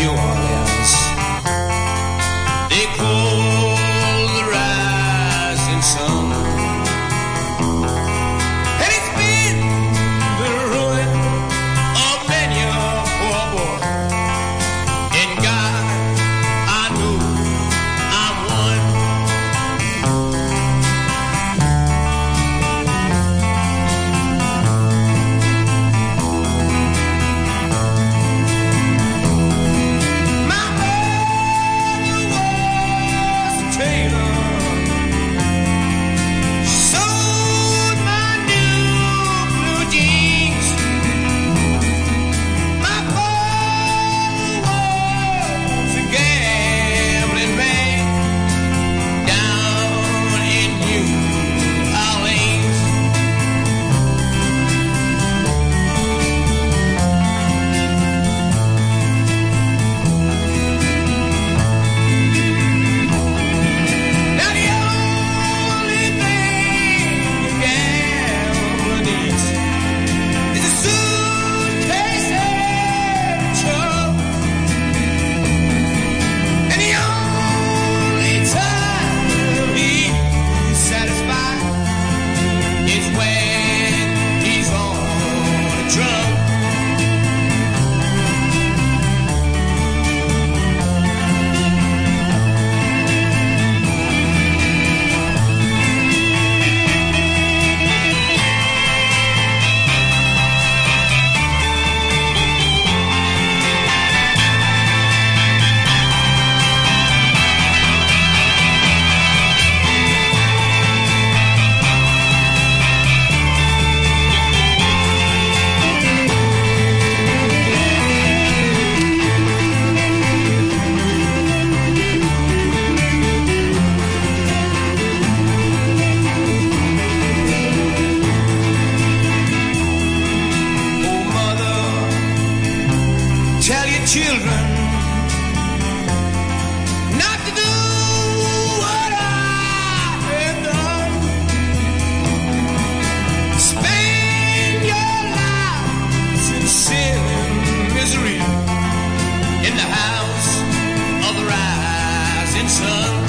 you are. sun.